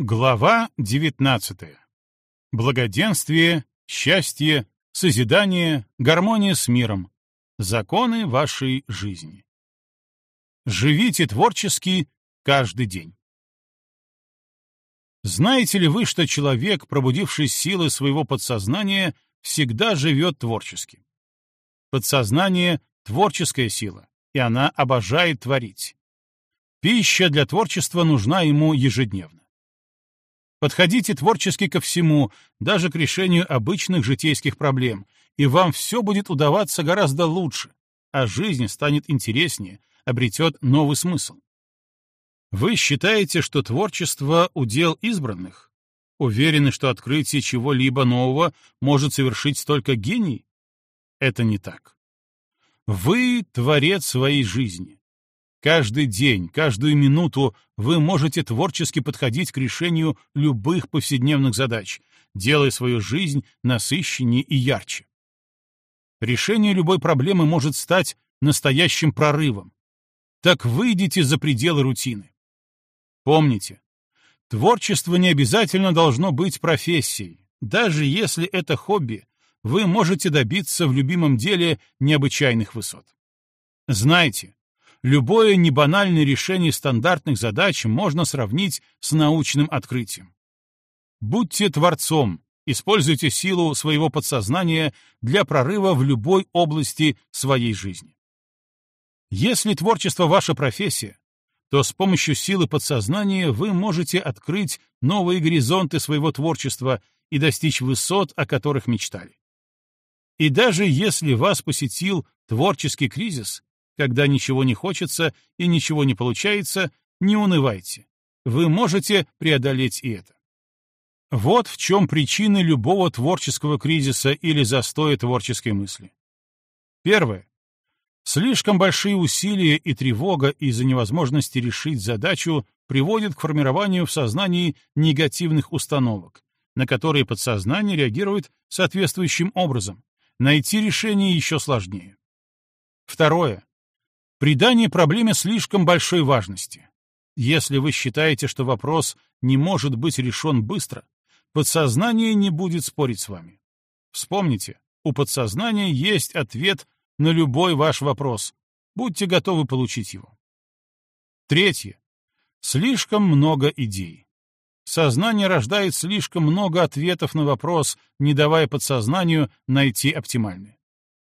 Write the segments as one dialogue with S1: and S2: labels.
S1: Глава 19. Благоденствие, счастье, созидание, гармония с миром. Законы вашей жизни. Живите творчески каждый день. Знаете ли вы, что человек, пробудивший силы своего подсознания, всегда живет творчески? Подсознание — творческая сила, и она обожает творить. Пища для творчества нужна ему ежедневно. Подходите творчески ко всему, даже к решению обычных житейских проблем, и вам все будет удаваться гораздо лучше, а жизнь станет интереснее, обретет новый смысл. Вы считаете, что творчество — удел избранных? Уверены, что открытие чего-либо нового может совершить только гений? Это не так. Вы — творец своей жизни. Каждый день, каждую минуту вы можете творчески подходить к решению любых повседневных задач, делая свою жизнь насыщеннее и ярче. Решение любой проблемы может стать настоящим прорывом. Так выйдите за пределы рутины. Помните, творчество не обязательно должно быть профессией. Даже если это хобби, вы можете добиться в любимом деле необычайных высот. Знайте, Любое небанальное решение стандартных задач можно сравнить с научным открытием. Будьте творцом, используйте силу своего подсознания для прорыва в любой области своей жизни. Если творчество ваша профессия, то с помощью силы подсознания вы можете открыть новые горизонты своего творчества и достичь высот, о которых мечтали. И даже если вас посетил творческий кризис, когда ничего не хочется и ничего не получается, не унывайте. Вы можете преодолеть и это. Вот в чем причины любого творческого кризиса или застоя творческой мысли. Первое. Слишком большие усилия и тревога из-за невозможности решить задачу приводят к формированию в сознании негативных установок, на которые подсознание реагирует соответствующим образом. Найти решение еще сложнее. Второе. Придание проблеме слишком большой важности. Если вы считаете, что вопрос не может быть решен быстро, подсознание не будет спорить с вами. Вспомните, у подсознания есть ответ на любой ваш вопрос. Будьте готовы получить его. Третье. Слишком много идей. Сознание рождает слишком много ответов на вопрос, не давая подсознанию найти оптимальный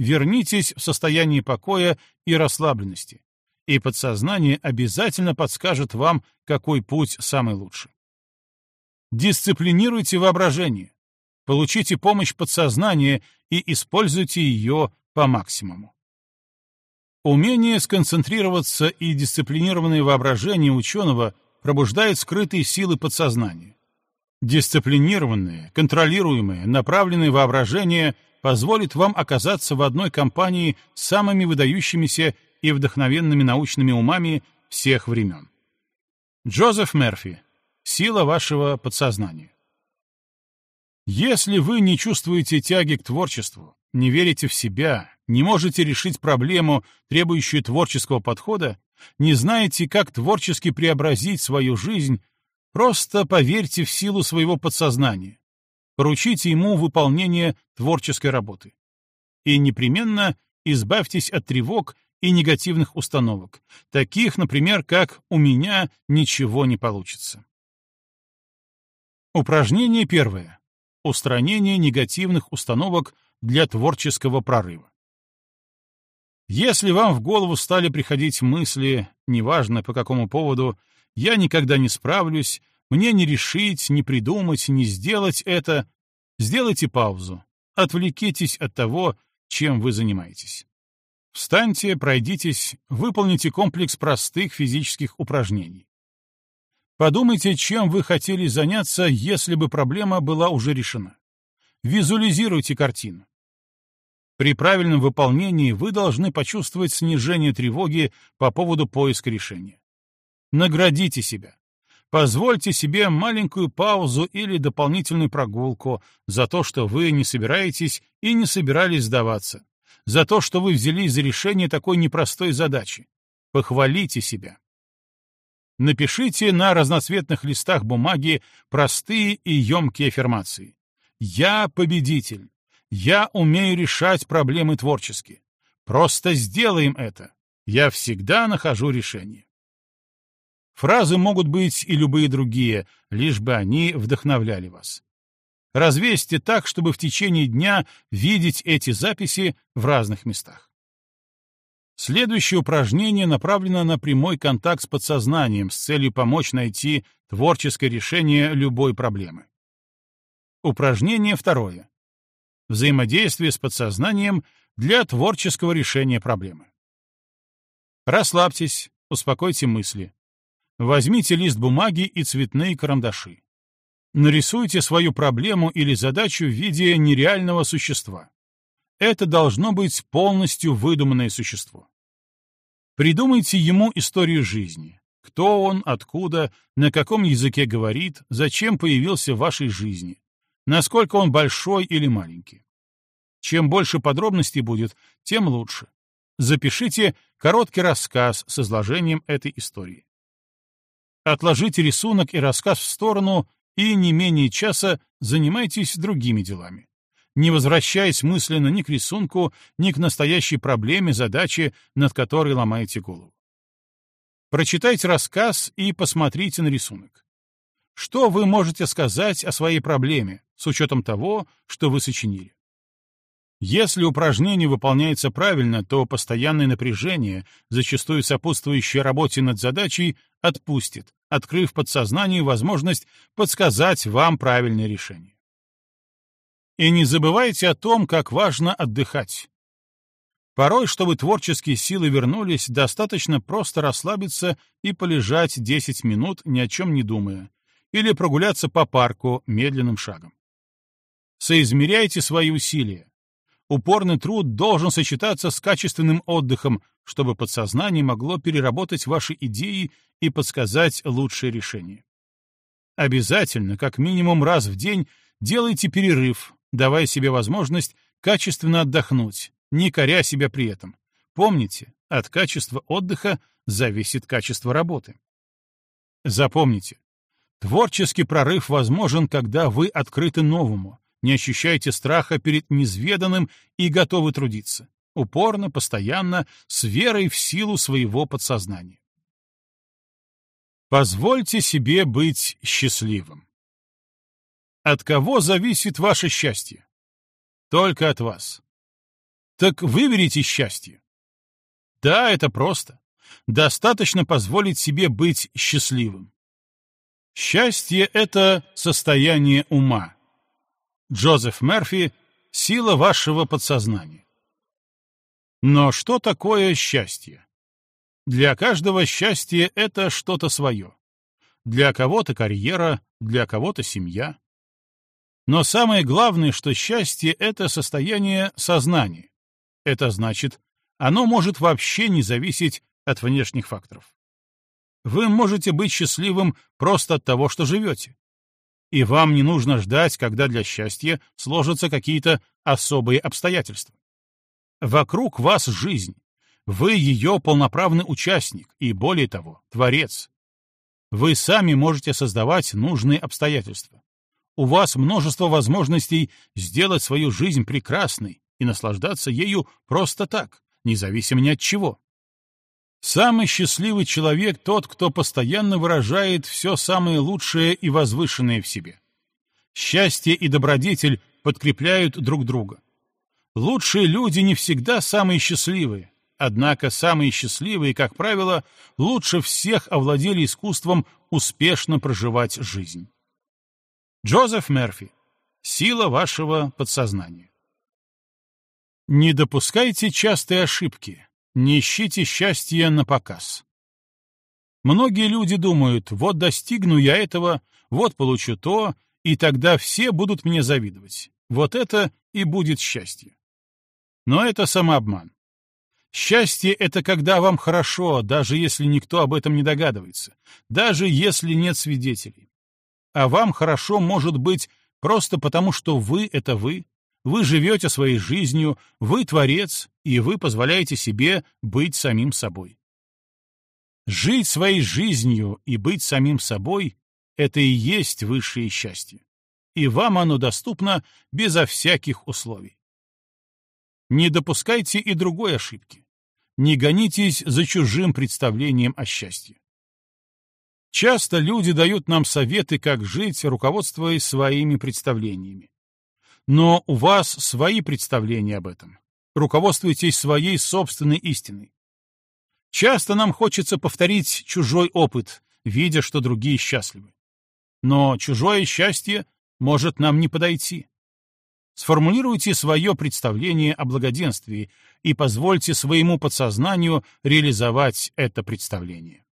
S1: вернитесь в состояние покоя и расслабленности, и подсознание обязательно подскажет вам, какой путь самый лучший. Дисциплинируйте воображение, получите помощь подсознания и используйте ее по максимуму. Умение сконцентрироваться и дисциплинированное воображение ученого пробуждает скрытые силы подсознания. Дисциплинированное, контролируемое, направленное воображение — позволит вам оказаться в одной компании с самыми выдающимися и вдохновенными научными умами всех времен. Джозеф Мерфи. Сила вашего подсознания. Если вы не чувствуете тяги к творчеству, не верите в себя, не можете решить проблему, требующую творческого подхода, не знаете, как творчески преобразить свою жизнь, просто поверьте в силу своего подсознания, поручите ему выполнение творческой работы. И непременно избавьтесь от тревог и негативных установок, таких, например, как «у меня ничего не получится». Упражнение первое. Устранение негативных установок для творческого прорыва. Если вам в голову стали приходить мысли, неважно по какому поводу, «я никогда не справлюсь», мне не решить, не придумать, не сделать это. Сделайте паузу. Отвлекитесь от того, чем вы занимаетесь. Встаньте, пройдитесь, выполните комплекс простых физических упражнений. Подумайте, чем вы хотели заняться, если бы проблема была уже решена. Визуализируйте картину. При правильном выполнении вы должны почувствовать снижение тревоги по поводу поиска решения. Наградите себя. Позвольте себе маленькую паузу или дополнительную прогулку за то, что вы не собираетесь и не собирались сдаваться, за то, что вы взялись за решение такой непростой задачи. Похвалите себя. Напишите на разноцветных листах бумаги простые и емкие аффирмации. «Я победитель. Я умею решать проблемы творчески. Просто сделаем это. Я всегда нахожу решение». Фразы могут быть и любые другие, лишь бы они вдохновляли вас. Развесьте так, чтобы в течение дня видеть эти записи в разных местах. Следующее упражнение направлено на прямой контакт с подсознанием с целью помочь найти творческое решение любой проблемы. Упражнение второе. Взаимодействие с подсознанием для творческого решения проблемы. Расслабьтесь, успокойте мысли. Возьмите лист бумаги и цветные карандаши. Нарисуйте свою проблему или задачу в виде нереального существа. Это должно быть полностью выдуманное существо. Придумайте ему историю жизни. Кто он, откуда, на каком языке говорит, зачем появился в вашей жизни, насколько он большой или маленький. Чем больше подробностей будет, тем лучше. Запишите короткий рассказ с изложением этой истории. Отложите рисунок и рассказ в сторону и не менее часа занимайтесь другими делами не возвращаясь мысленно ни к рисунку, ни к настоящей проблеме, задаче, над которой ломаете голову. Прочитайте рассказ и посмотрите на рисунок. Что вы можете сказать о своей проблеме, с учетом того, что вы сочинили? Если упражнение выполняется правильно, то постоянное напряжение, зачастую сопутствующее работе над задачей, отпустит, открыв подсознанию возможность подсказать вам правильное решение. И не забывайте о том, как важно отдыхать. Порой, чтобы творческие силы вернулись, достаточно просто расслабиться и полежать 10 минут, ни о чем не думая, или прогуляться по парку медленным шагом. Соизмеряйте свои усилия. Упорный труд должен сочетаться с качественным отдыхом, чтобы подсознание могло переработать ваши идеи и подсказать лучшее решение. Обязательно, как минимум раз в день, делайте перерыв, давая себе возможность качественно отдохнуть, не коря себя при этом. Помните, от качества отдыха зависит качество работы. Запомните, творческий прорыв возможен, когда вы открыты новому, не ощущаете страха перед неизведанным и готовы трудиться, упорно, постоянно, с верой в силу своего подсознания. Позвольте себе быть счастливым. От кого зависит ваше счастье? Только от вас. Так выберите счастье. Да, это просто. Достаточно позволить себе быть счастливым. Счастье — это состояние ума. Джозеф Мерфи «Сила вашего подсознания». Но что такое счастье? Для каждого счастье — это что-то свое. Для кого-то карьера, для кого-то семья. Но самое главное, что счастье — это состояние сознания. Это значит, оно может вообще не зависеть от внешних факторов. Вы можете быть счастливым просто от того, что живете. И вам не нужно ждать, когда для счастья сложатся какие-то особые обстоятельства. Вокруг вас жизнь. Вы ее полноправный участник и, более того, творец. Вы сами можете создавать нужные обстоятельства у вас множество возможностей сделать свою жизнь прекрасной и наслаждаться ею просто так, независимо ни от чего. Самый счастливый человек тот, кто постоянно выражает все самое лучшее и возвышенное в себе. Счастье и добродетель подкрепляют друг друга. Лучшие люди не всегда самые счастливые, однако самые счастливые, как правило, лучше всех овладели искусством успешно проживать жизнь. Джозеф Мерфи. Сила вашего подсознания. Не допускайте частые ошибки. Не ищите счастья на показ. Многие люди думают, вот достигну я этого, вот получу то, и тогда все будут мне завидовать. Вот это и будет счастье. Но это самообман. Счастье — это когда вам хорошо, даже если никто об этом не догадывается, даже если нет свидетелей. А вам хорошо может быть просто потому, что вы — это вы, вы живете своей жизнью, вы творец, и вы позволяете себе быть самим собой. Жить своей жизнью и быть самим собой — это и есть высшее счастье. И вам оно доступно безо всяких условий. Не допускайте и другой ошибки. Не гонитесь за чужим представлением о счастье. Часто люди дают нам советы, как жить, руководствуясь своими представлениями. Но у вас свои представления об этом. Руководствуйтесь своей собственной истиной. Часто нам хочется повторить чужой опыт, видя, что другие счастливы. Но чужое счастье может нам не подойти. Сформулируйте свое представление о благоденствии и позвольте своему подсознанию реализовать это представление.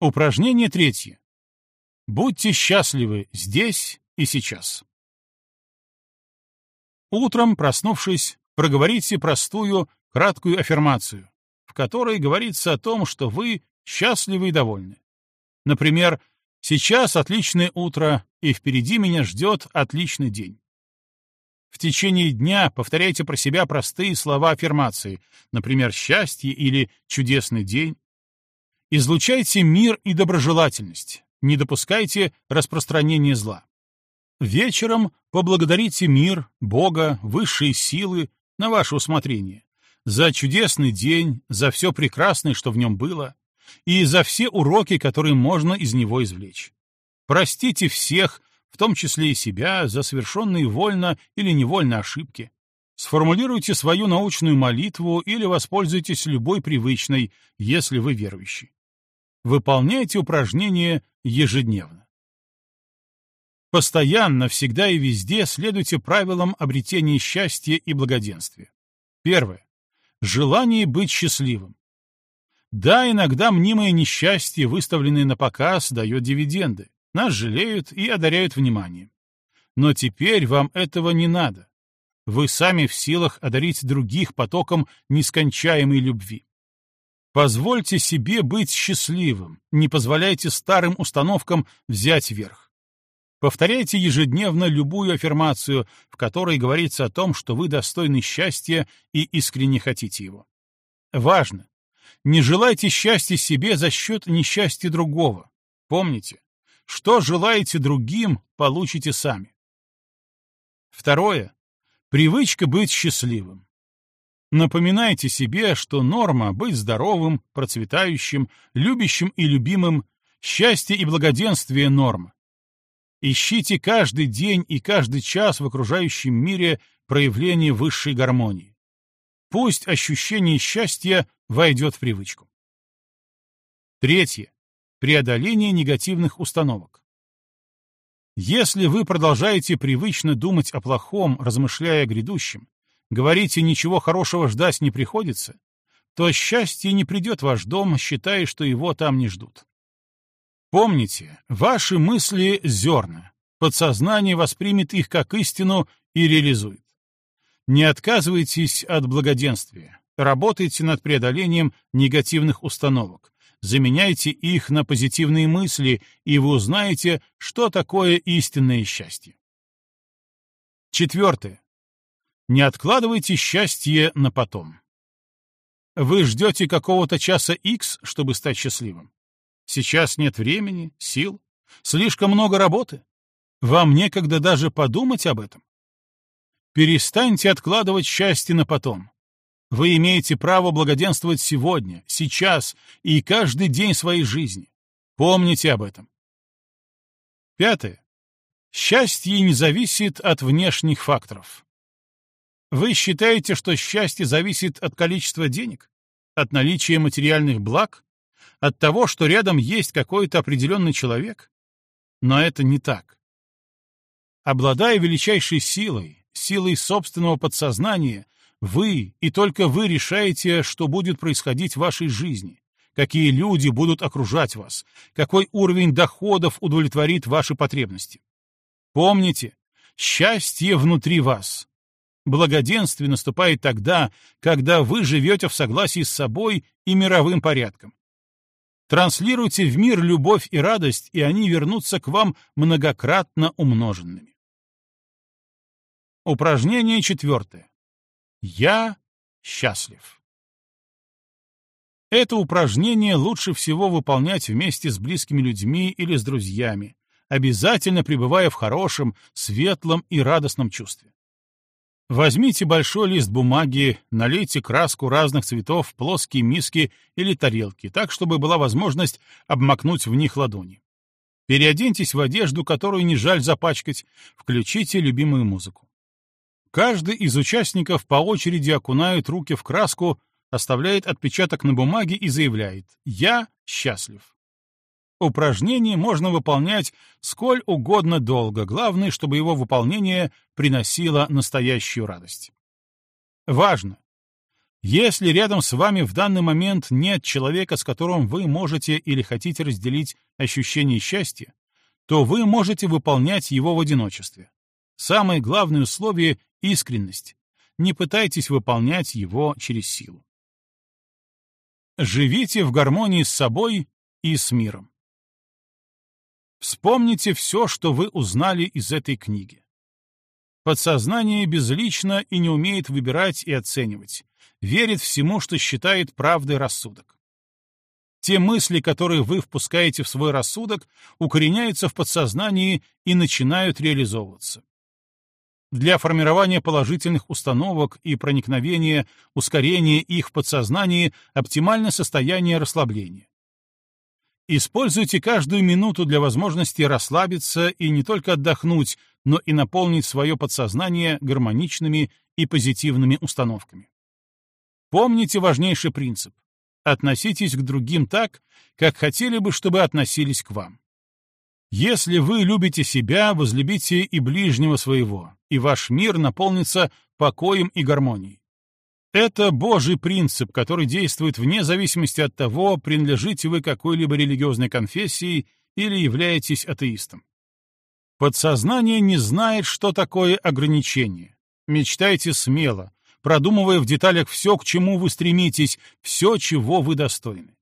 S1: Упражнение третье. Будьте счастливы здесь и сейчас. Утром, проснувшись, проговорите простую, краткую аффирмацию, в которой говорится о том, что вы счастливы и довольны. Например, «Сейчас отличное утро, и впереди меня ждет отличный день». В течение дня повторяйте про себя простые слова аффирмации, например, «счастье» или «чудесный день». Излучайте мир и доброжелательность, не допускайте распространения зла. Вечером поблагодарите мир, Бога, высшие силы на ваше усмотрение за чудесный день, за все прекрасное, что в нем было, и за все уроки, которые можно из него извлечь. Простите всех, в том числе и себя, за совершенные вольно или невольно ошибки. Сформулируйте свою научную молитву или воспользуйтесь любой привычной, если вы верующий. Выполняйте упражнения ежедневно. Постоянно, всегда и везде следуйте правилам обретения счастья и благоденствия. Первое. Желание быть счастливым. Да, иногда мнимое несчастье, выставленное на показ, дает дивиденды. Нас жалеют и одаряют вниманием. Но теперь вам этого не надо. Вы сами в силах одарить других потоком нескончаемой любви. Позвольте себе быть счастливым, не позволяйте старым установкам взять верх. Повторяйте ежедневно любую аффирмацию, в которой говорится о том, что вы достойны счастья и искренне хотите его. Важно! Не желайте счастья себе за счет несчастья другого. Помните, что желаете другим, получите сами. Второе. Привычка быть счастливым. Напоминайте себе, что норма — быть здоровым, процветающим, любящим и любимым, счастье и благоденствие — норма. Ищите каждый день и каждый час в окружающем мире проявление высшей гармонии. Пусть ощущение счастья войдет в привычку. Третье. Преодоление негативных установок. Если вы продолжаете привычно думать о плохом, размышляя о грядущем, говорите «ничего хорошего ждать не приходится», то счастье не придет в ваш дом, считая, что его там не ждут. Помните, ваши мысли — зерна. Подсознание воспримет их как истину и реализует. Не отказывайтесь от благоденствия. Работайте над преодолением негативных установок. Заменяйте их на позитивные мысли, и вы узнаете, что такое истинное счастье. Четвертое. Не откладывайте счастье на потом. Вы ждете какого-то часа X, чтобы стать счастливым. Сейчас нет времени, сил, слишком много работы. Вам некогда даже подумать об этом. Перестаньте откладывать счастье на потом. Вы имеете право благоденствовать сегодня, сейчас и каждый день своей жизни. Помните об этом. Пятое. Счастье не зависит от внешних факторов. Вы считаете, что счастье зависит от количества денег? От наличия материальных благ? От того, что рядом есть какой-то определенный человек. Но это не так. Обладая величайшей силой, силой собственного подсознания, вы и только вы решаете, что будет происходить в вашей жизни, какие люди будут окружать вас, какой уровень доходов удовлетворит ваши потребности. Помните, счастье внутри вас. Благоденствие наступает тогда, когда вы живете в согласии с собой и мировым порядком. Транслируйте в мир любовь и радость, и они вернутся к вам многократно умноженными. Упражнение четвертое. Я счастлив. Это упражнение лучше всего выполнять вместе с близкими людьми или с друзьями, обязательно пребывая в хорошем, светлом и радостном чувстве. Возьмите большой лист бумаги, налейте краску разных цветов в плоские миски или тарелки, так, чтобы была возможность обмакнуть в них ладони. Переоденьтесь в одежду, которую не жаль запачкать, включите любимую музыку. Каждый из участников по очереди окунает руки в краску, оставляет отпечаток на бумаге и заявляет «Я счастлив». Упражнение можно выполнять сколь угодно долго, главное, чтобы его выполнение приносило настоящую радость. Важно! Если рядом с вами в данный момент нет человека, с которым вы можете или хотите разделить ощущение счастья, то вы можете выполнять его в одиночестве. Самое главное условие — искренность. Не пытайтесь выполнять его через силу. Живите в гармонии с собой и с миром. Вспомните все, что вы узнали из этой книги. Подсознание безлично и не умеет выбирать и оценивать, верит всему, что считает правдой рассудок. Те мысли, которые вы впускаете в свой рассудок, укореняются в подсознании и начинают реализовываться. Для формирования положительных установок и проникновения, ускорения их в подсознании оптимальное состояние расслабления. Используйте каждую минуту для возможности расслабиться и не только отдохнуть, но и наполнить свое подсознание гармоничными и позитивными установками. Помните важнейший принцип. Относитесь к другим так, как хотели бы, чтобы относились к вам. Если вы любите себя, возлюбите и ближнего своего, и ваш мир наполнится покоем и гармонией. Это Божий принцип, который действует вне зависимости от того, принадлежите вы какой-либо религиозной конфессии или являетесь атеистом. Подсознание не знает, что такое ограничение. Мечтайте смело, продумывая в деталях все, к чему вы стремитесь, все, чего вы достойны.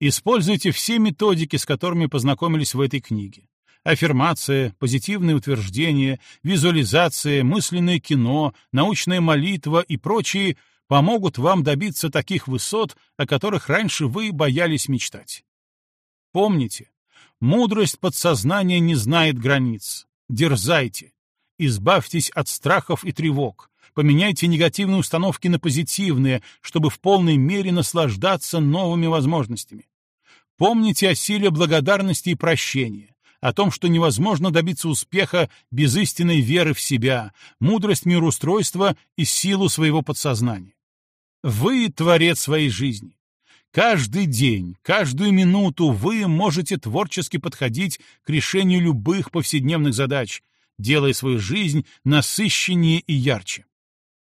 S1: Используйте все методики, с которыми познакомились в этой книге аффирмация, позитивные утверждения, визуализация, мысленное кино, научная молитва и прочие помогут вам добиться таких высот, о которых раньше вы боялись мечтать. Помните, мудрость подсознания не знает границ. Дерзайте. Избавьтесь от страхов и тревог. Поменяйте негативные установки на позитивные, чтобы в полной мере наслаждаться новыми возможностями. Помните о силе благодарности и прощения о том, что невозможно добиться успеха без истинной веры в себя, мудрость мироустройства и силу своего подсознания. Вы — творец своей жизни. Каждый день, каждую минуту вы можете творчески подходить к решению любых повседневных задач, делая свою жизнь насыщеннее и ярче.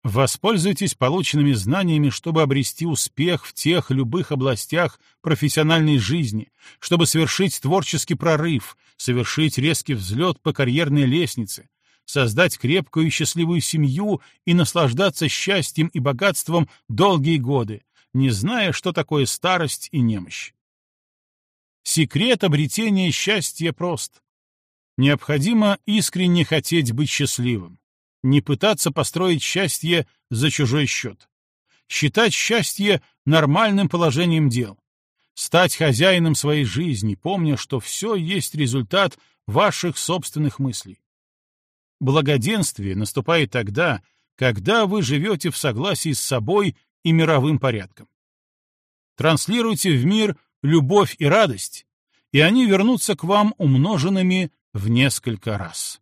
S1: Воспользуйтесь полученными знаниями, чтобы обрести успех в тех любых областях профессиональной жизни, чтобы совершить творческий прорыв, совершить резкий взлет по карьерной лестнице, создать крепкую и счастливую семью и наслаждаться счастьем и богатством долгие годы, не зная, что такое старость и немощь. Секрет обретения счастья прост. Необходимо искренне хотеть быть счастливым не пытаться построить счастье за чужой счет. Считать счастье нормальным положением дел. Стать хозяином своей жизни, помня, что все есть результат ваших собственных мыслей. Благоденствие наступает тогда, когда вы живете в согласии с собой и мировым порядком. Транслируйте в мир любовь и радость, и они вернутся к вам умноженными в несколько раз.